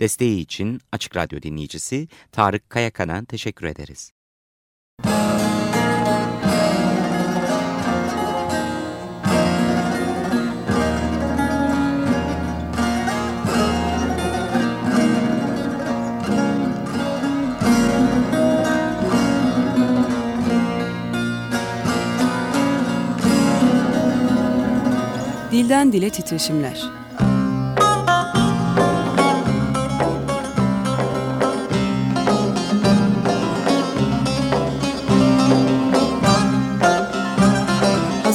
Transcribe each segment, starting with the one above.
Desteği için Açık Radyo dinleyicisi Tarık Kayakan'a teşekkür ederiz. Dilden Dile Titreşimler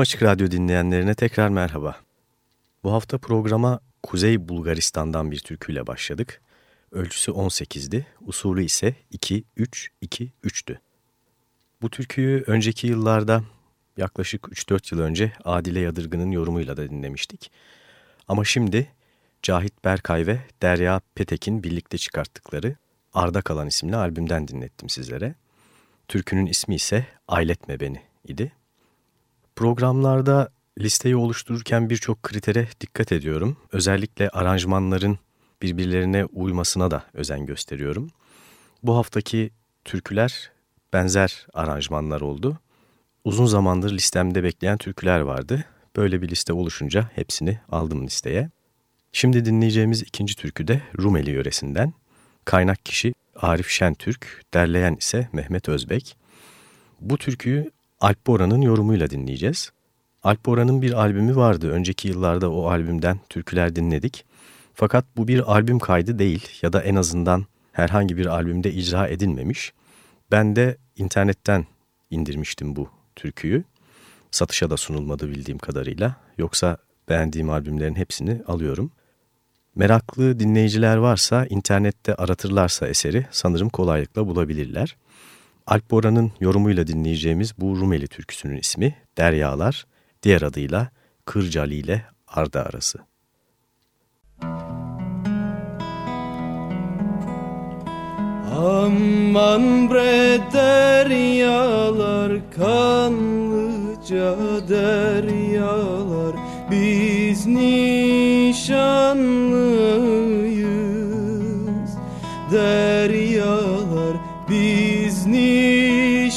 Açık Radyo dinleyenlerine tekrar merhaba. Bu hafta programa Kuzey Bulgaristan'dan bir türküyle başladık. Ölçüsü 18'di, usulü ise 2-3-2-3'tü. Bu türküyü önceki yıllarda yaklaşık 3-4 yıl önce Adile Yadırgın'ın yorumuyla da dinlemiştik. Ama şimdi Cahit Berkay ve Derya Petek'in birlikte çıkarttıkları Arda Kalan isimli albümden dinlettim sizlere. Türkünün ismi ise Ailetme Beni idi. Programlarda listeyi oluştururken birçok kritere dikkat ediyorum. Özellikle aranjmanların birbirlerine uymasına da özen gösteriyorum. Bu haftaki türküler benzer aranjmanlar oldu. Uzun zamandır listemde bekleyen türküler vardı. Böyle bir liste oluşunca hepsini aldım listeye. Şimdi dinleyeceğimiz ikinci türkü de Rumeli yöresinden. Kaynak kişi Arif Şentürk, derleyen ise Mehmet Özbek. Bu türküyü Alp Bora'nın yorumuyla dinleyeceğiz. Alp Bora'nın bir albümü vardı. Önceki yıllarda o albümden türküler dinledik. Fakat bu bir albüm kaydı değil ya da en azından herhangi bir albümde icra edilmemiş. Ben de internetten indirmiştim bu türküyü. Satışa da sunulmadı bildiğim kadarıyla. Yoksa beğendiğim albümlerin hepsini alıyorum. Meraklı dinleyiciler varsa internette aratırlarsa eseri sanırım kolaylıkla bulabilirler. Alp Bora'nın yorumuyla dinleyeceğimiz bu Rumeli türküsünün ismi Deryalar, diğer adıyla Kırcali ile Arda arası. Aman bre deryalar kanlıca deryalar biz nişanlıyız deryalar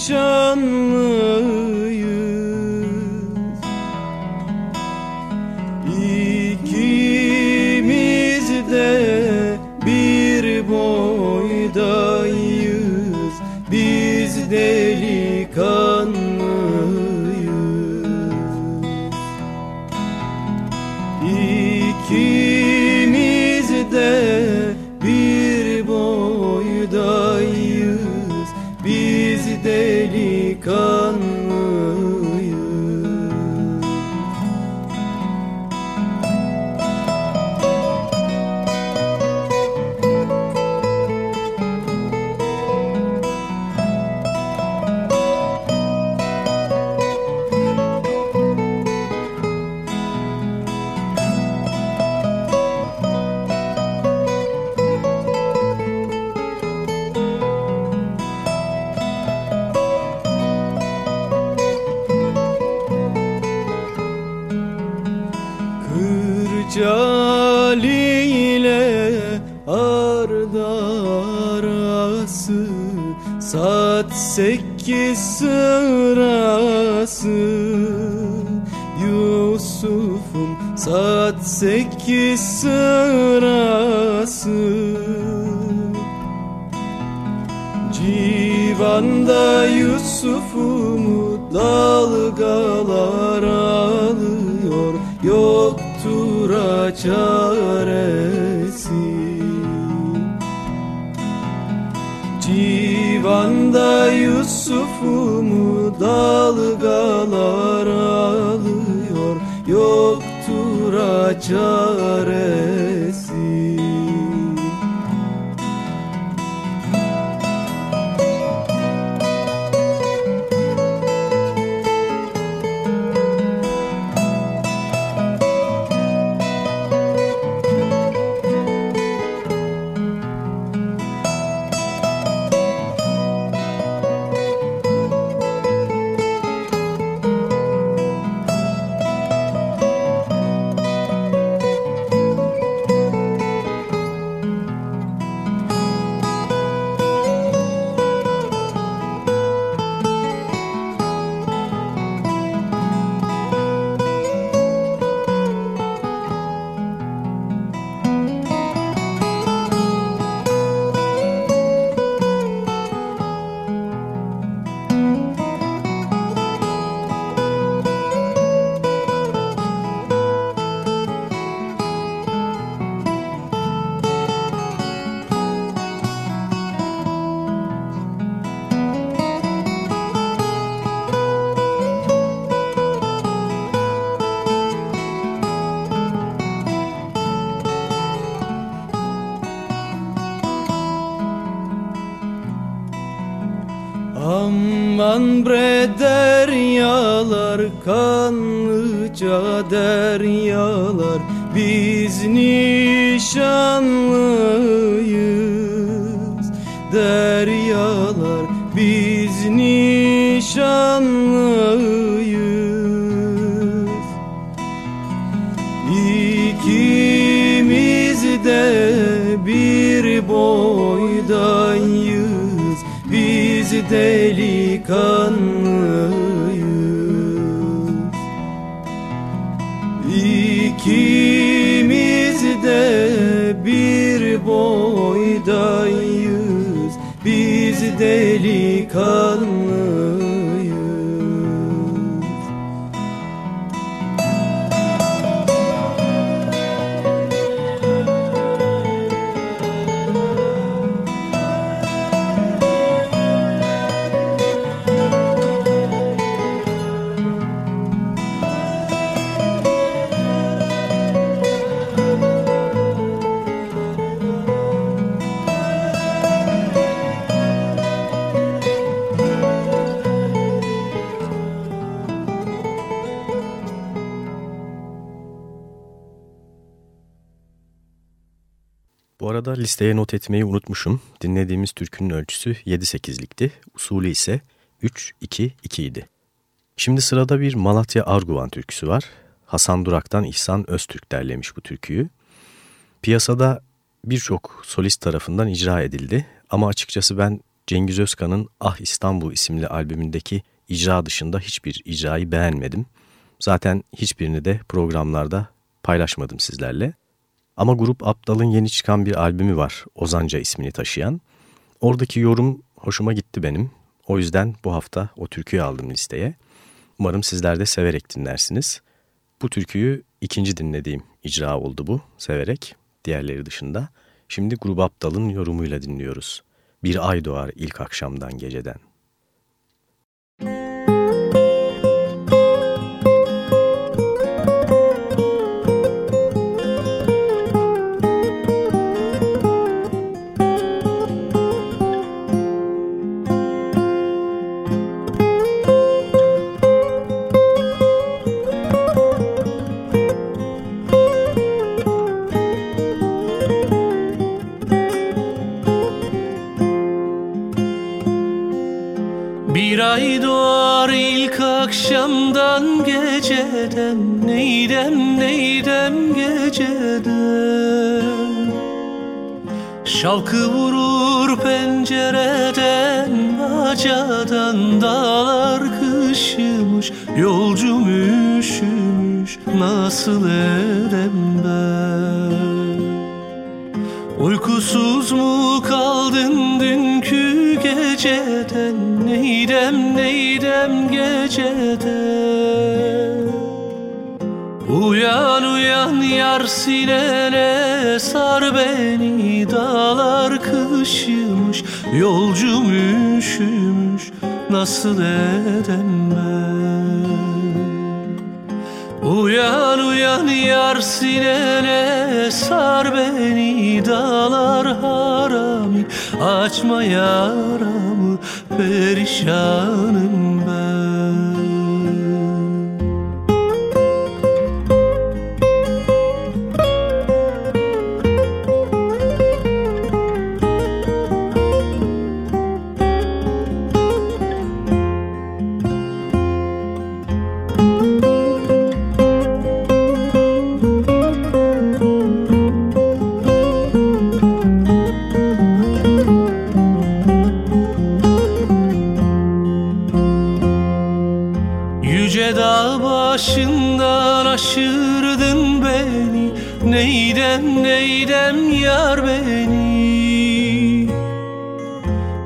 nişanlıyız sekiz sırası. Civanda Yusuf'umu dalgalar alıyor? Yoktur çaresi Civanda Yusuf'umu dalgalar alıyor? Yoktur çaresi 可。Listeye not etmeyi unutmuşum. Dinlediğimiz türkünün ölçüsü 7-8'likti. Usulü ise 3-2-2 idi. Şimdi sırada bir Malatya Arguvan türküsü var. Hasan Durak'tan İhsan Öztürk derlemiş bu türküyü. Piyasada birçok solist tarafından icra edildi. Ama açıkçası ben Cengiz Özkan'ın Ah İstanbul isimli albümündeki icra dışında hiçbir icrayı beğenmedim. Zaten hiçbirini de programlarda paylaşmadım sizlerle. Ama Grup Aptal'ın yeni çıkan bir albümü var Ozanca ismini taşıyan. Oradaki yorum hoşuma gitti benim. O yüzden bu hafta o türküyü aldım listeye. Umarım sizler de severek dinlersiniz. Bu türküyü ikinci dinlediğim icra oldu bu severek diğerleri dışında. Şimdi Grup Aptal'ın yorumuyla dinliyoruz. Bir ay doğar ilk akşamdan geceden. Neydem neydem geceden Şalkı vurur pencereden Bacadan dağlar kışımış. Yolcum üşümüş nasıl edem ben? Uykusuz mu kaldın dünkü geceden? Neydem neydem geceden Uyan uyan yar sinene sar beni Dağlar kışımış yolcum üşümüş Nasıl edem ben Uyan uyan yar sinene sar beni dağlar harami Açma yaramı perişanım ben yar beni.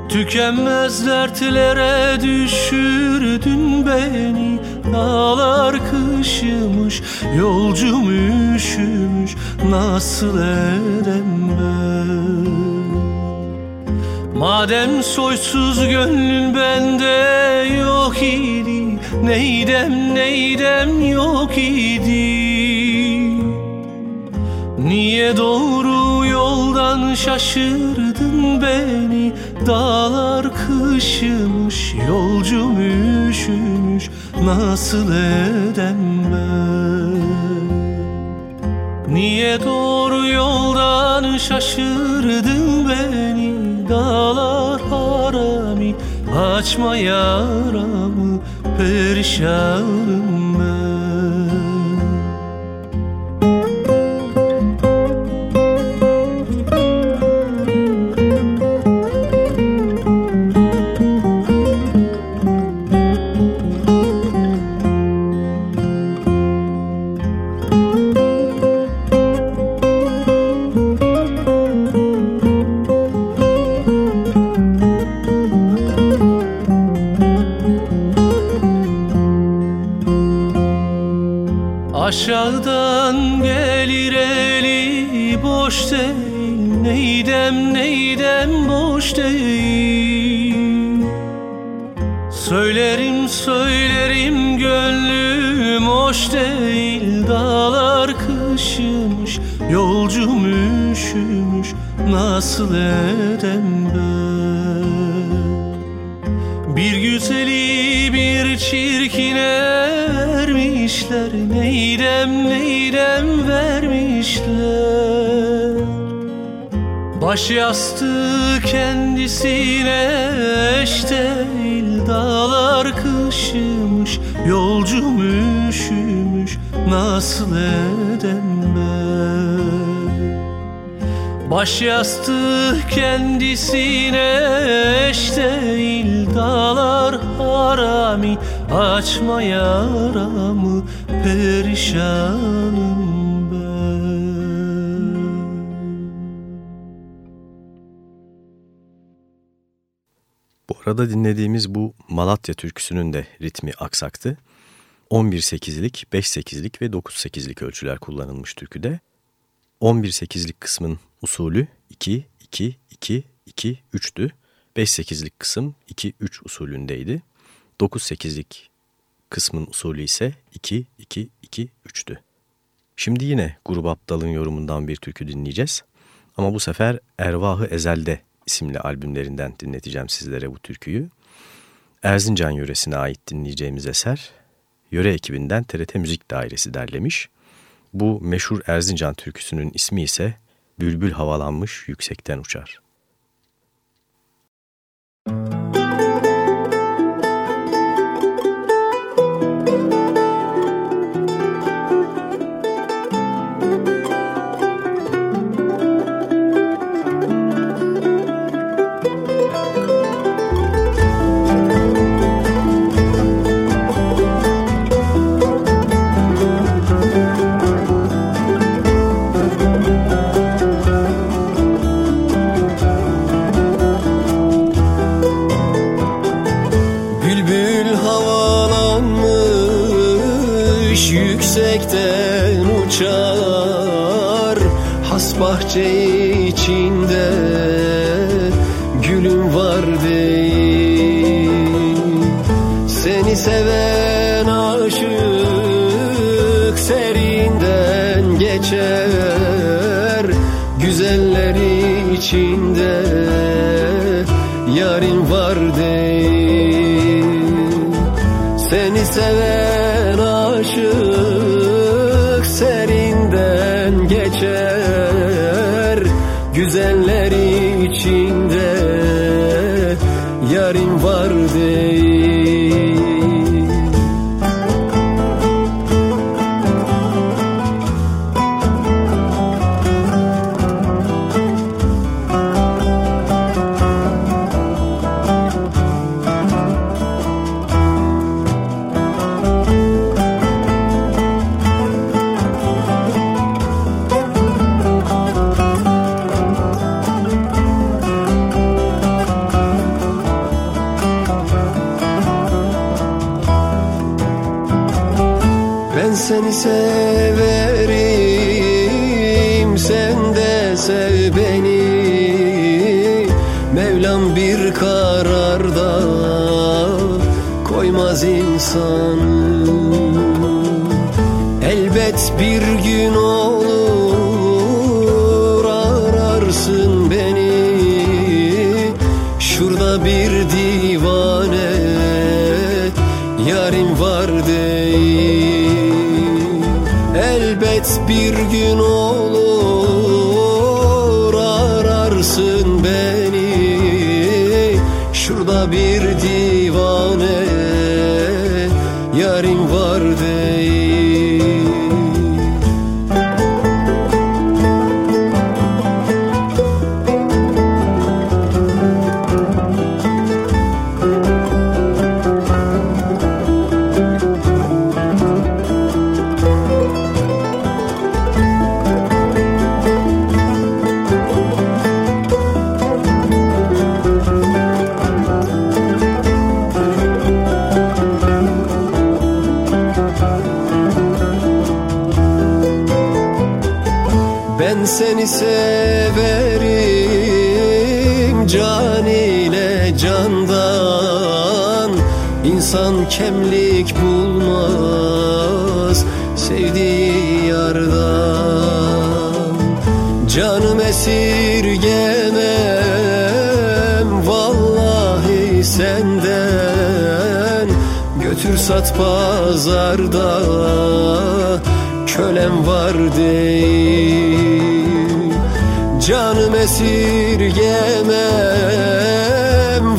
Tükenmez dertlere düşürdün beni. Dağlar kışımış Yolcum üşümüş. Nasıl edem ben? Madem soysuz gönlün bende yok idi Neydem neydem yok idi? Niye doğru şaşırdın beni. Dağlar kışımış yolcum üşümüş. Nasıl edem ben? Niye doğru yoldan şaşırdın beni? Dağlar harami açma yaramı. Perişanım Nasıl edem ben? Bir güzeli bir çirkine vermişler Neydem neydem vermişler? Baş yastığı kendisine eş değil Dağlar kışımış yolcum üşümüş Nasıl edem Baş yastığı kendisine eş değil Dağlar harami açma yaramı Perişanım arada dinlediğimiz bu Malatya türküsünün de ritmi aksaktı. 11-8'lik, 5-8'lik ve 9-8'lik ölçüler kullanılmış türküde. 11-8'lik kısmın usulü 2-2-2-2-3'tü. 5-8'lik kısım 2-3 usulündeydi. 9-8'lik kısmın usulü ise 2-2-2-3'tü. Şimdi yine Grup Aptal'ın yorumundan bir türkü dinleyeceğiz. Ama bu sefer Ervahı Ezel'de isimli albümlerinden dinleteceğim sizlere bu türküyü. Erzincan yöresine ait dinleyeceğimiz eser, yöre ekibinden TRT Müzik Dairesi derlemiş. Bu meşhur Erzincan türküsünün ismi ise Bülbül havalanmış yüksekten uçar. Değil. Seni seven aşık serinden geçer. Güzeller içinde yarın var seni severim can ile candan. İnsan kemlik bulmaz sevdiği yardan. Canım esirgemem vallahi senden. Götür sat pazarda kölem var değil Canım esirgemem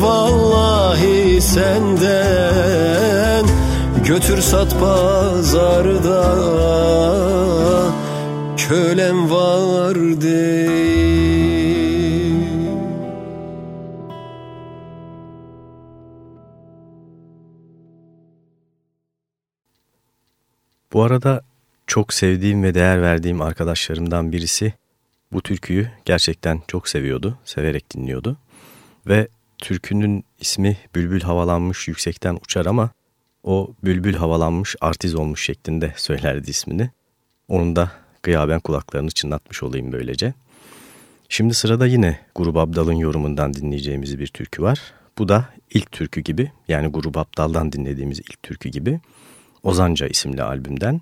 vallahi senden Götür sat pazarda. Kölem var Bu arada çok sevdiğim ve değer verdiğim arkadaşlarımdan birisi bu türküyü gerçekten çok seviyordu, severek dinliyordu. Ve türkünün ismi Bülbül Havalanmış Yüksekten Uçar ama o Bülbül Havalanmış Artiz Olmuş şeklinde söylerdi ismini. Onun da gıyaben kulaklarını çınlatmış olayım böylece. Şimdi sırada yine Grup Abdal'ın yorumundan dinleyeceğimiz bir türkü var. Bu da ilk türkü gibi yani Grup Abdal'dan dinlediğimiz ilk türkü gibi Ozanca isimli albümden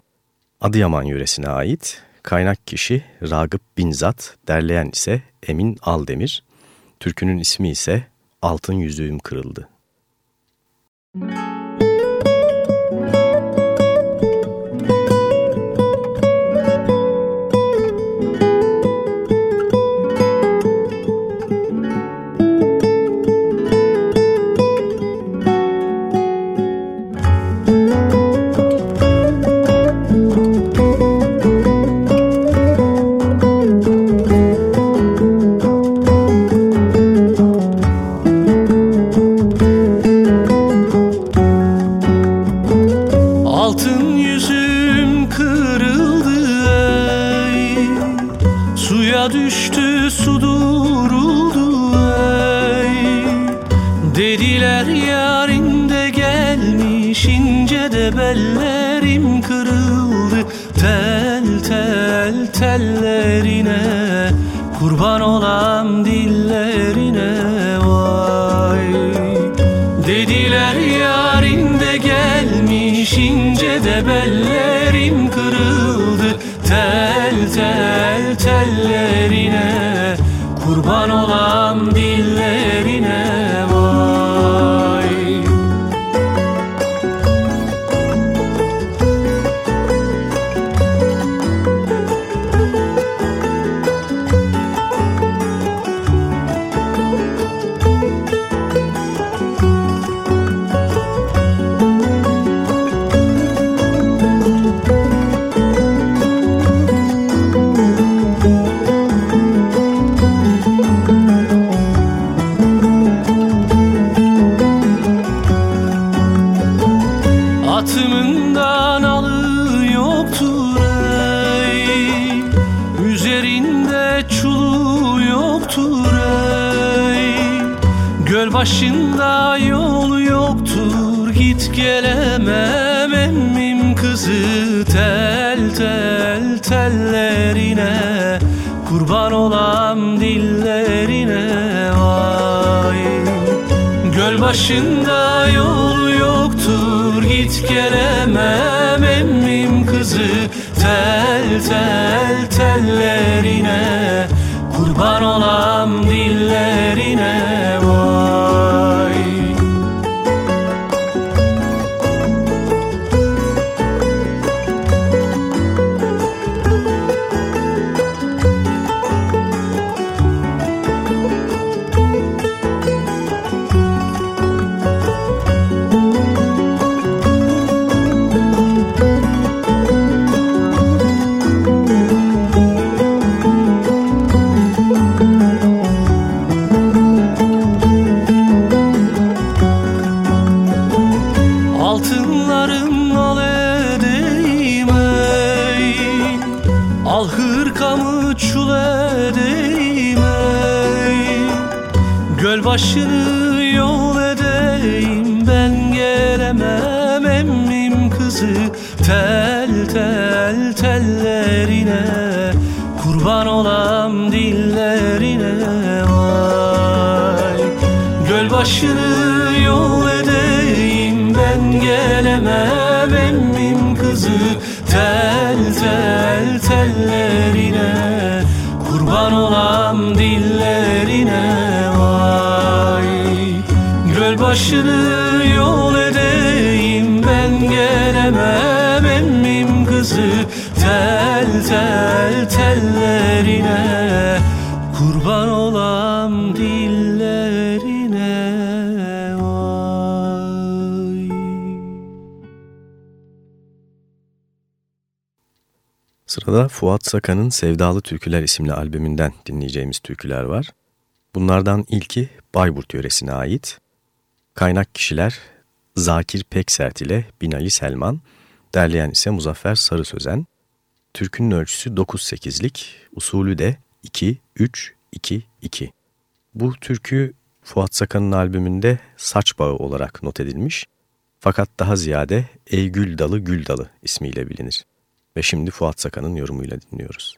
Adıyaman yöresine ait kaynak kişi Ragıp Binzat, derleyen ise Emin Aldemir. Türkünün ismi ise Altın Yüzüğüm Kırıldı. Altın tellerine kurban olam dillerine vay. Göl başını yol edeyim ben gelemem emmim kızı. Tel tel tellerine kurban olam dillerine vay. Göl başını yol edeyim Tel tel tellerine kurban olam dillerine vay Sırada Fuat Sakan'ın Sevdalı Türküler isimli albümünden dinleyeceğimiz türküler var. Bunlardan ilki Bayburt yöresine ait. Kaynak kişiler Zakir Peksert ile Binali Selman, derleyen ise Muzaffer Sarı Sözen. Türkünün ölçüsü 9-8'lik, usulü de 2-3-2-2. Bu türkü Fuat Sakan'ın albümünde Saç Bağı olarak not edilmiş. Fakat daha ziyade Ey Gül Dalı Gül Dalı ismiyle bilinir. Ve şimdi Fuat Sakan'ın yorumuyla dinliyoruz.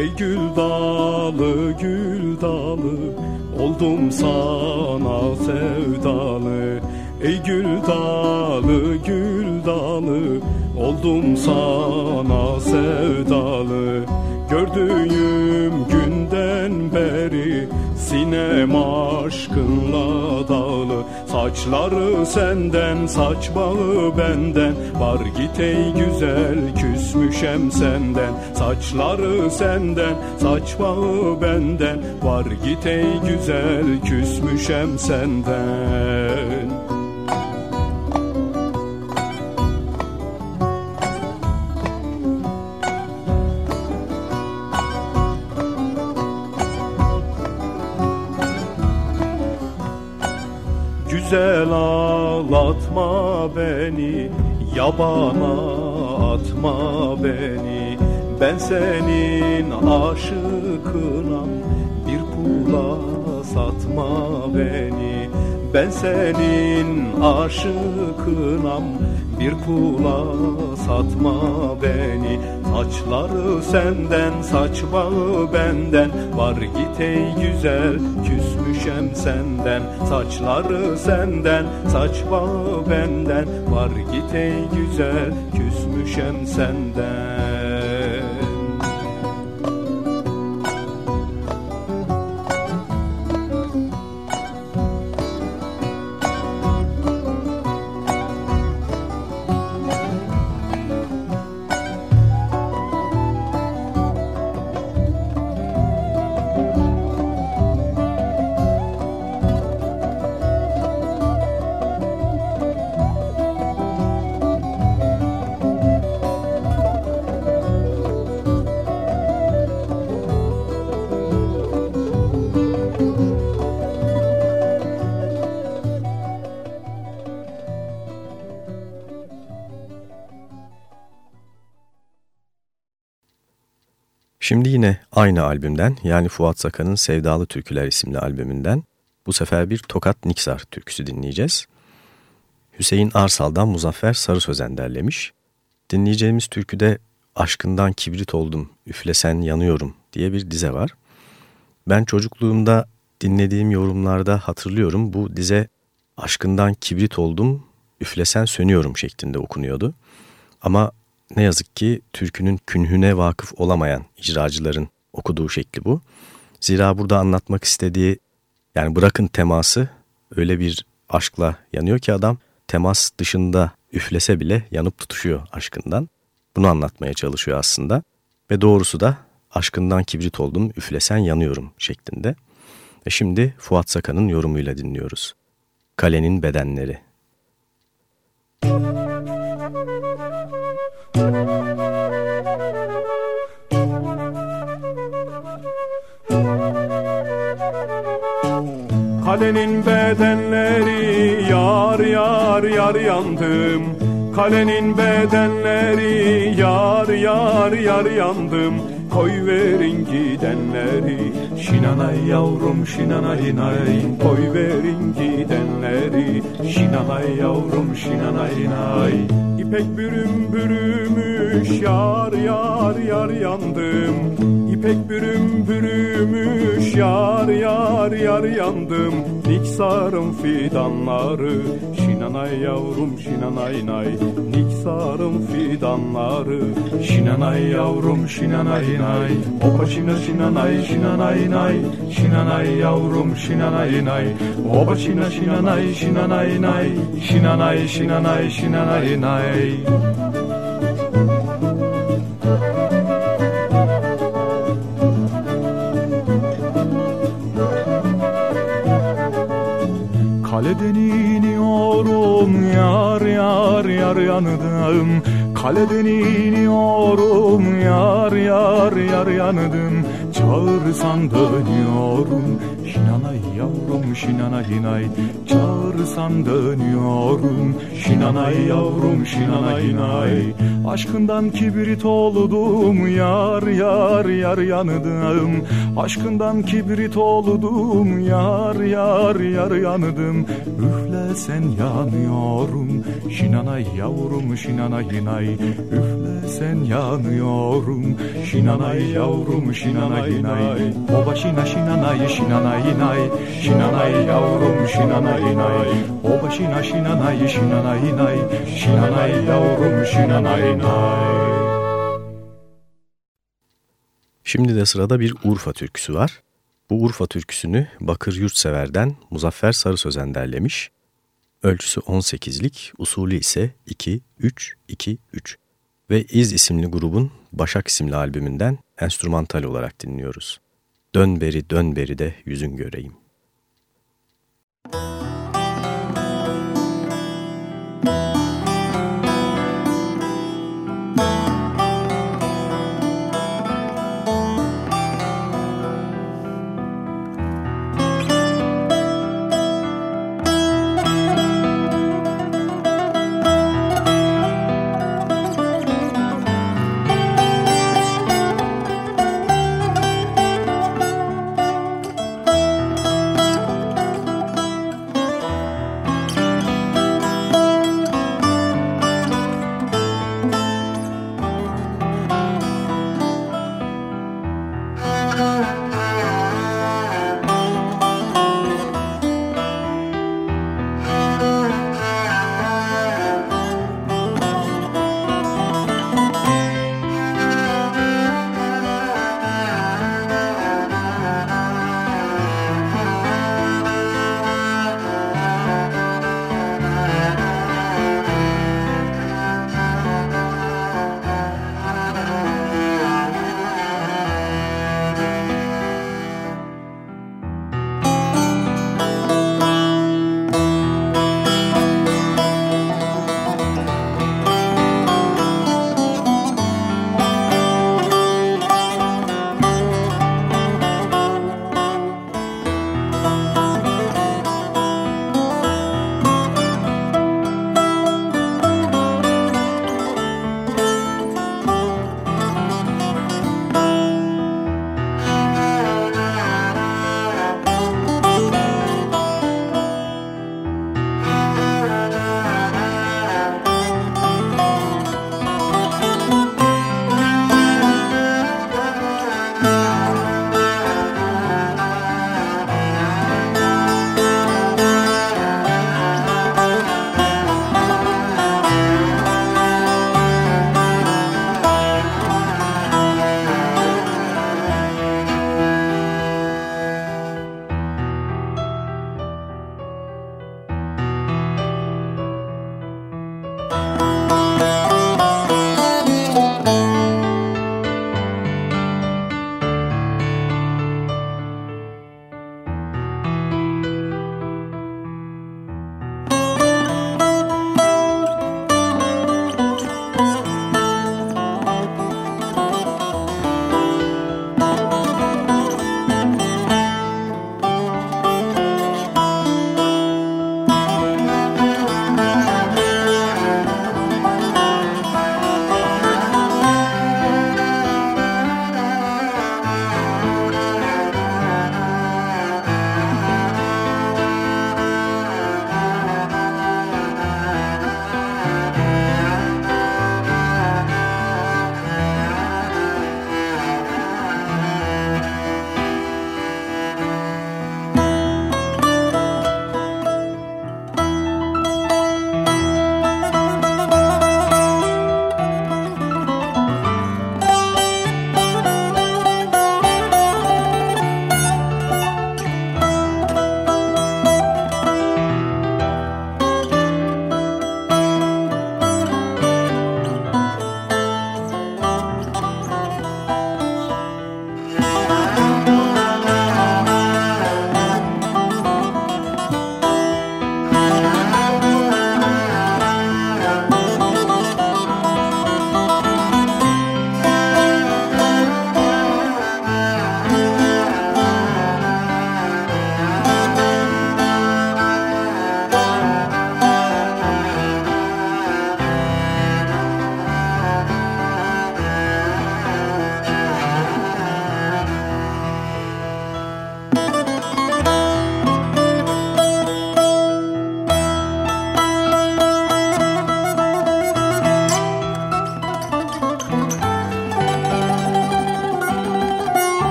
Ey gül dalı gül dalı Oldum sana sevdalı. Ey gül dalı gül dalı Oldum sana sevdalı. Gördüğüm günden beri Sinem aşkınla Saçları senden saç bağı benden. Var git ey güzel küsmüşem senden. Saçları senden saç bağı benden. Var git ey güzel küsmüşem senden Güzel ağlatma beni Yabana atma beni. Ben senin aşıkınam Bir pula satma beni. Ben senin aşıkınam Bir pula satma beni Saçları senden saç bağı benden. Var git ey güzel küsmüşem senden. Saçları senden saç bağı benden. Var git ey güzel küsmüşem senden Şimdi yine aynı albümden yani Fuat Sakan'ın Sevdalı Türküler isimli albümünden bu sefer bir Tokat Niksar türküsü dinleyeceğiz. Hüseyin Arsal'dan Muzaffer Sarı Sözen derlemiş. Dinleyeceğimiz türküde aşkından kibrit oldum, üflesen yanıyorum diye bir dize var. Ben çocukluğumda dinlediğim yorumlarda hatırlıyorum bu dize aşkından kibrit oldum, üflesen sönüyorum şeklinde okunuyordu. Ama ne yazık ki türkünün künhüne vakıf olamayan icracıların okuduğu şekli bu. Zira burada anlatmak istediği yani bırakın teması öyle bir aşkla yanıyor ki adam temas dışında üflese bile yanıp tutuşuyor aşkından. Bunu anlatmaya çalışıyor aslında. Ve doğrusu da aşkından kibrit oldum, üflesen yanıyorum şeklinde. Ve şimdi Fuat Sakan'ın yorumuyla dinliyoruz. Kalenin Bedenleri. Kalenin bedenleri yar yar yar yandım Kalenin bedenleri yar yar yar yandım Koy verin gidenleri Şinanay yavrum şinanay nay Koy verin gidenleri Şinanay yavrum şinanay nay İpek bürüm bürümüş yar yar yar yandım. İpek bürüm bürümüş yar yar yar yandım. Niksarım fidanları. Şinanay yavrum şinanay nay. Niksarım fidanları. Şinanay yavrum şinanay nay. Opa şina şinanay şinanay nay. Şinanay yavrum şinanay nay. Opa şina şinanay şinanay nay. Şinanay şinanay şinanay nay Kaleden iniyorum yar yar yar yandım. Çağırsan dönüyorum Şinanay yavrum şinanay nay Çağırsan dönüyorum Şinanay yavrum şinanay nay Aşkından kibrit oldum yar yar yar yandım. Aşkından kibrit oldum yar yar yar yandım. Üfle sen yanıyorum Şinanay yavrum şinanay nay Üfle sen yanıyorum Şinanay yavrum şinanay nay Oba şina şinanay şinanay nay Şinanay yavrum şinanay nay Oba şina şinanay şinanay nay Şinanay yavrum şinanay nay Şimdi de sırada bir Urfa türküsü var. Bu Urfa türküsünü Bakır Yurtsever'den Muzaffer Sarı Sözen derlemiş. Ölçüsü 18'lik, usulü ise 2-3-2-3 ve İz isimli grubun Başak isimli albümünden enstrümantal olarak dinliyoruz. Dön beri dön beri de yüzün göreyim.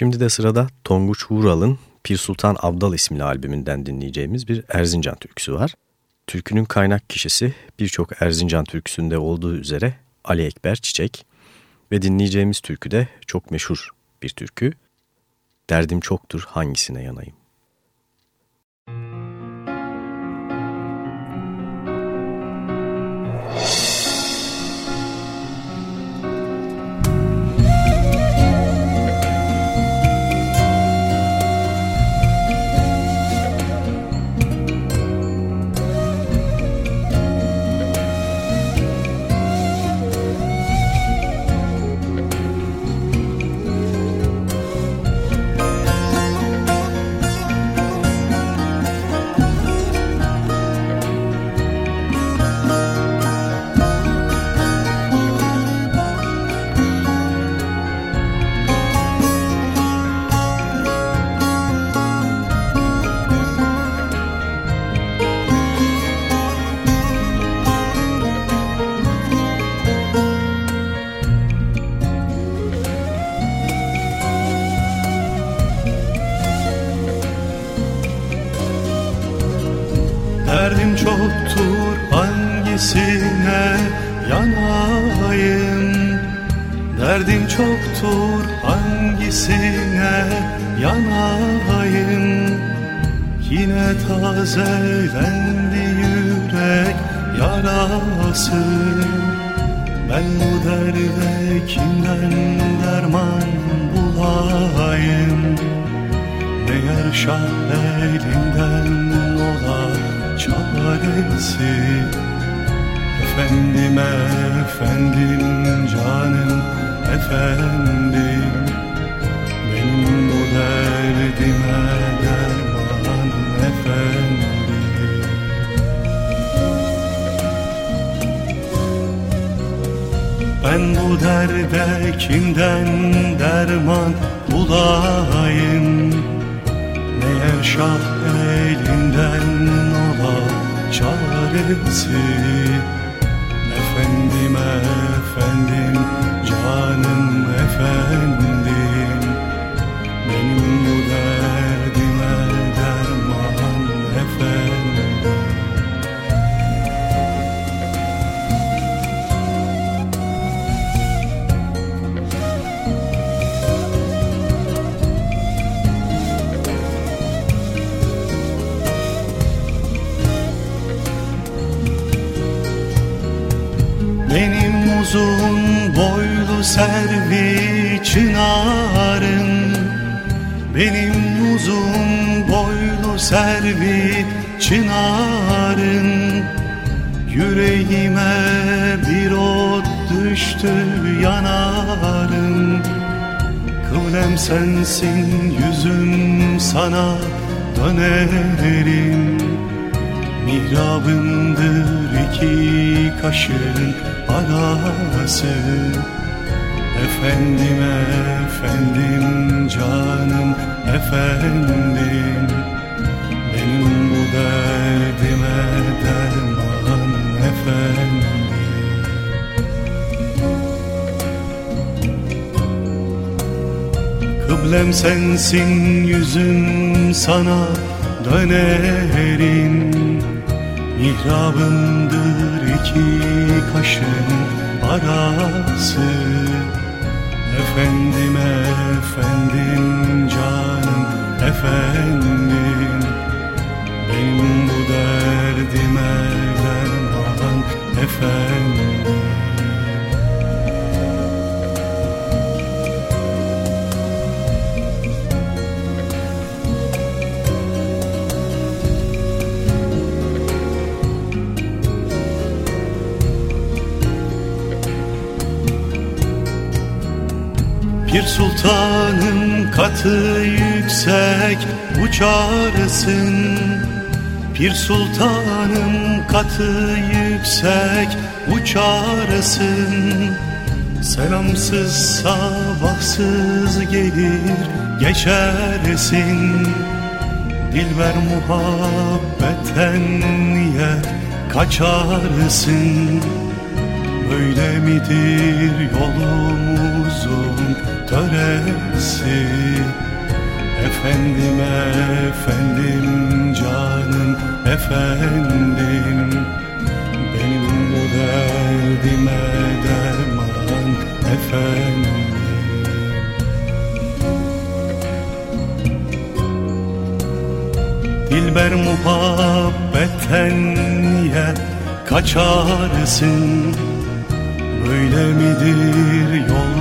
Şimdi de sırada Tonguç Vural'ın Pir Sultan Abdal isimli albümünden dinleyeceğimiz bir Erzincan türküsü var. Türkünün kaynak kişisi birçok Erzincan türküsünde olduğu üzere Ali Ekber Çiçek ve dinleyeceğimiz türkü de çok meşhur bir türkü. Derdim çoktur hangisine yanayım. Canım efendim Benim bu derdime derman efendim. Ben bu derde kimden derman bulayım? Meğer şah elinden ola çaresi efendim canım efendim uzun boylu servi çınarım Benim uzun boylu servi çınarım Yüreğime bir ot düştü yanarım Kıblem sensin yüzüm sana dönerim. Mihrabımdır iki kaşın arası Efendim efendim canım efendim. Benim bu derdime derman efendim. Kıblem sensin yüzüm sana dönerim Mihrabımdır iki kaşın arası. Efendim efendim canım efendim. Benim bu derdime derman efendim Bir sultanın katı yüksek uçarsın Bir sultanın katı yüksek uçarsın Selamsız sabahsız gelir geçersin. Dilber muhabbetten niye kaçarsın? Böyle midir yolumuzun töresi Efendim efendim canım efendim. Benim bu derdime derman efendim. Dilber muhabbetten niye kaçarsın? Böyle midir yolumuzun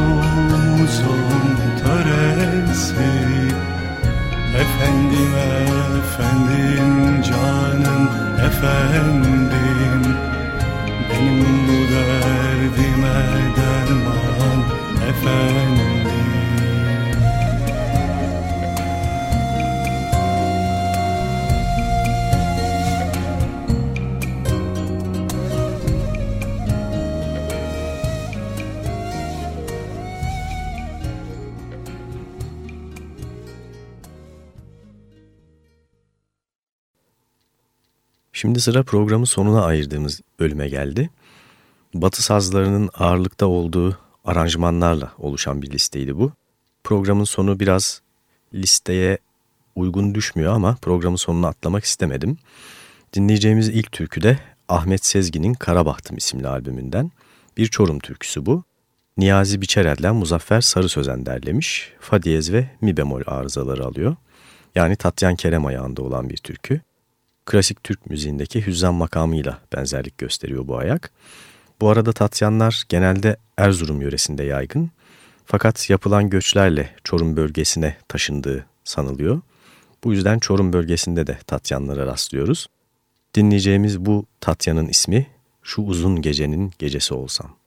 Efendim canım efendim Şimdi sıra programın sonuna ayırdığımız bölüme geldi. Batı sazlarının ağırlıkta olduğu aranjmanlarla oluşan bir listeydi bu. Programın sonu biraz listeye uygun düşmüyor ama programın sonuna atlamak istemedim. Dinleyeceğimiz ilk türkü de Ahmet Sezgin'in Karabahtım isimli albümünden. Bir Çorum türküsü bu. Niyazi Biçerel'den Muzaffer Sarı Sözen derlemiş. Fa diyez ve mi bemol arızaları alıyor. Yani Tatyan Kerem ayağında olan bir türkü klasik Türk müziğindeki hüzzam makamıyla benzerlik gösteriyor bu ayak. Bu arada Tatyanlar genelde Erzurum yöresinde yaygın fakat yapılan göçlerle Çorum bölgesine taşındığı sanılıyor. Bu yüzden Çorum bölgesinde de Tatyanlara rastlıyoruz. Dinleyeceğimiz bu Tatyan'ın ismi Şu Uzun Gecenin Gecesi Olsam.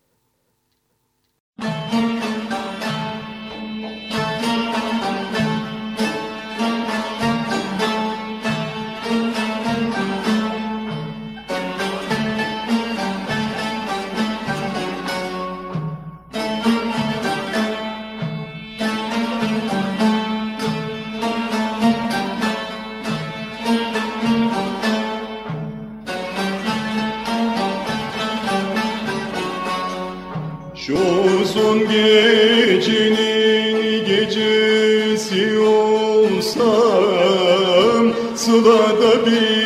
Gecenin gecesi olsam Sılada bir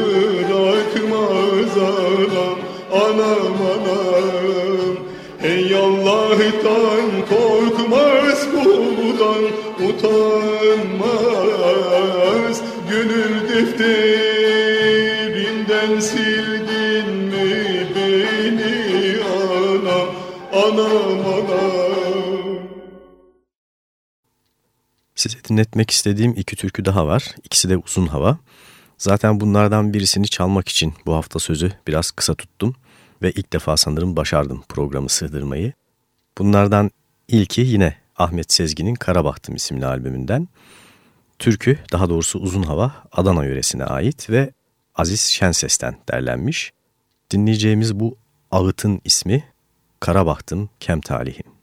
bırakmaz Anam, anam, anam Ey Allah'tan korkmaz kuldan utanmaz Gönül defterinden sildin mi beni anam anam anam Size dinletmek istediğim iki türkü daha var. İkisi de uzun hava. Zaten bunlardan birisini çalmak için bu hafta sözü biraz kısa tuttum ve ilk defa sanırım başardım programı sığdırmayı. Bunlardan ilki yine Ahmet Sezgin'in Karabahtım isimli albümünden. Türkü daha doğrusu uzun hava Adana yöresine ait ve Aziz Şenses'ten derlenmiş. Dinleyeceğimiz bu ağıtın ismi Karabahtım Kem Talihim.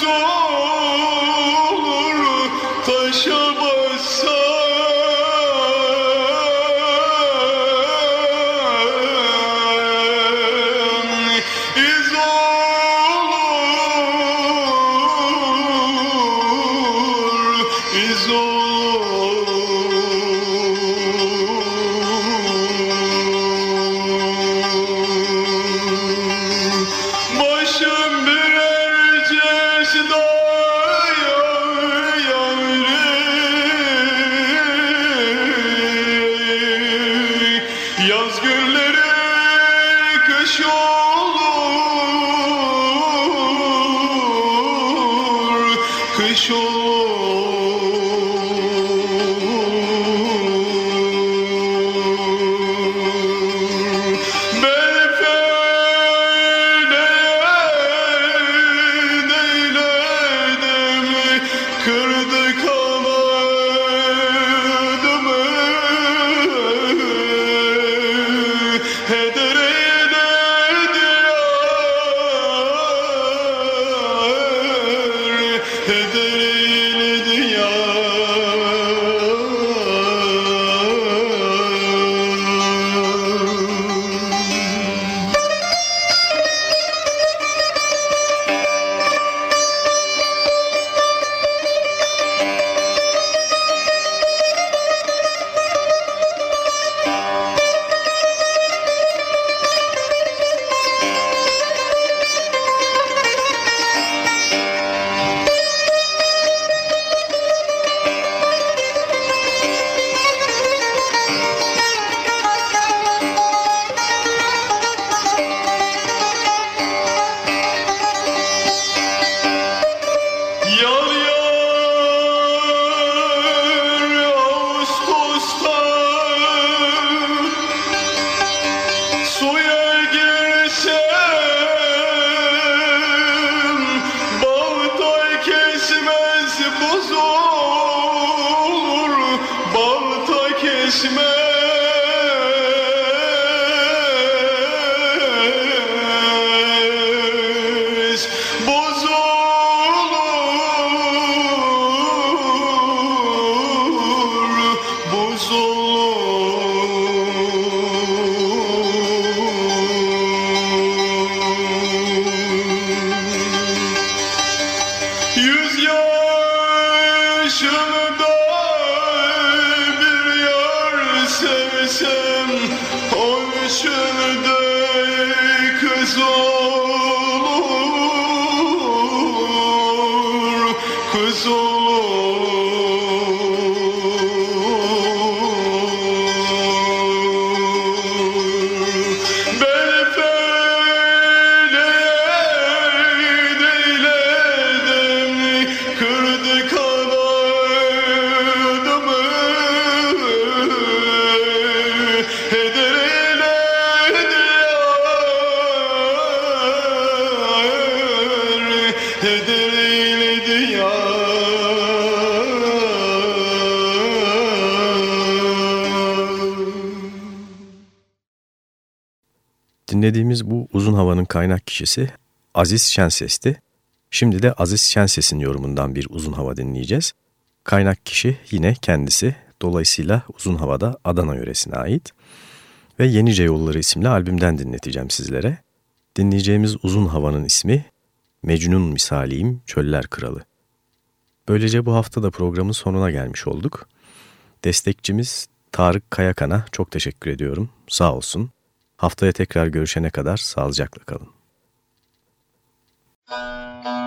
Jesus. Bu uzun havanın kaynak kişisi Aziz Şenses'ti. Şimdi de Aziz Şenses'in yorumundan bir uzun hava dinleyeceğiz. Kaynak kişi yine kendisi. Dolayısıyla uzun havada Adana yöresine ait. Ve Yenice Yolları isimli albümden dinleteceğim sizlere. Dinleyeceğimiz uzun havanın ismi Mecnun Misaliyim Çöller Kralı. Böylece bu hafta da programın sonuna gelmiş olduk. Destekçimiz Tarık Kayakan'a çok teşekkür ediyorum. Sağ olsun. Haftaya tekrar görüşene kadar sağlıcakla kalın. Aman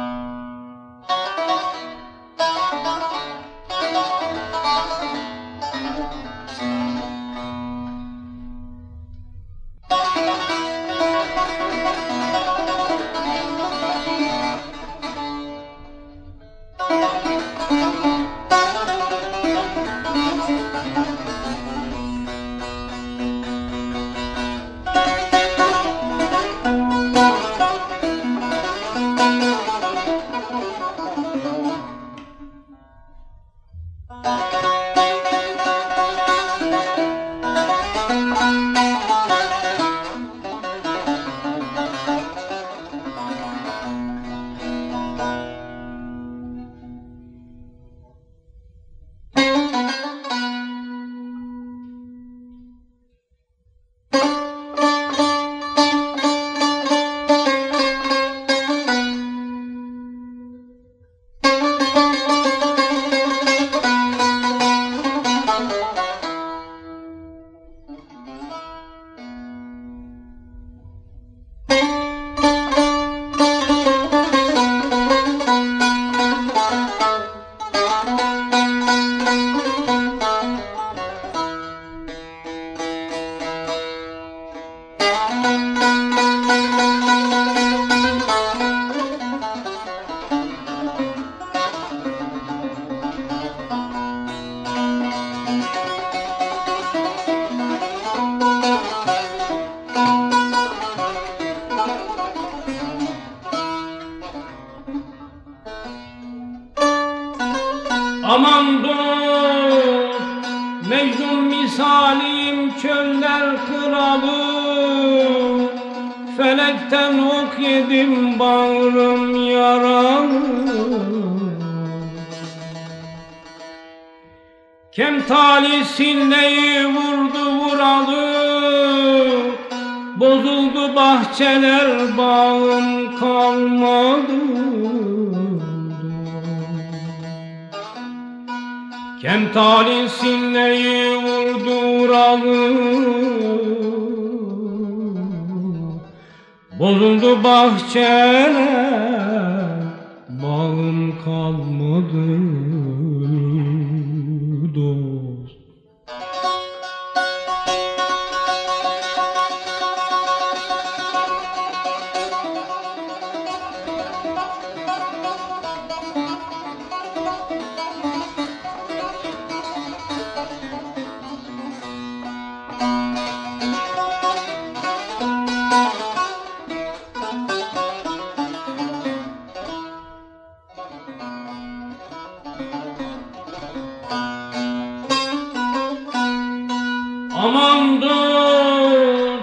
talisilleyi vurdu vuralı Bozuldu bahçeler bağım kalmadı. Kem talisilleyi vurduralı Bozuldu bahçeler Bağım kalmadı Aman dur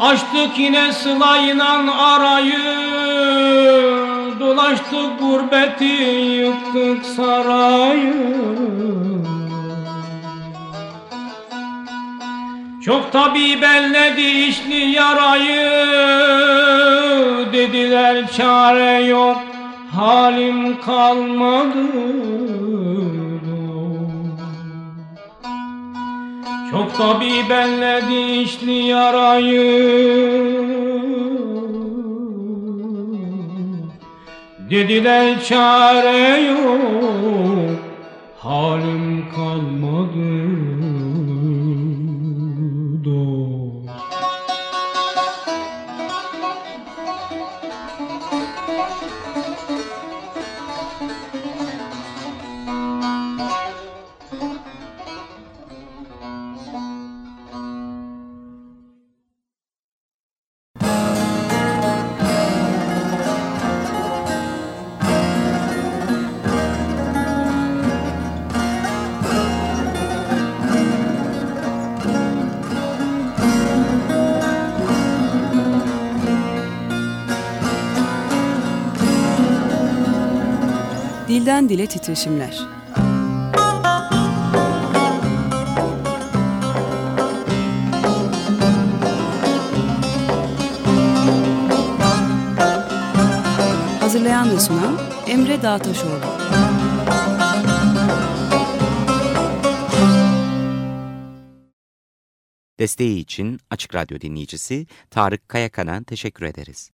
Açtık yine sılayla arayı Dolaştık gurbeti yıktık sarayı. Çok tabi belledi işli yarayı Dediler çare yok halim kalmadı Çok tabi belledi işli yarayı. Dediler çare yok Halim kalmadı Dilden Dile Titreşimler Hazırlayan ve sunan Emre Dağtaşoğlu Desteği için Açık Radyo dinleyicisi Tarık Kayakan'a teşekkür ederiz.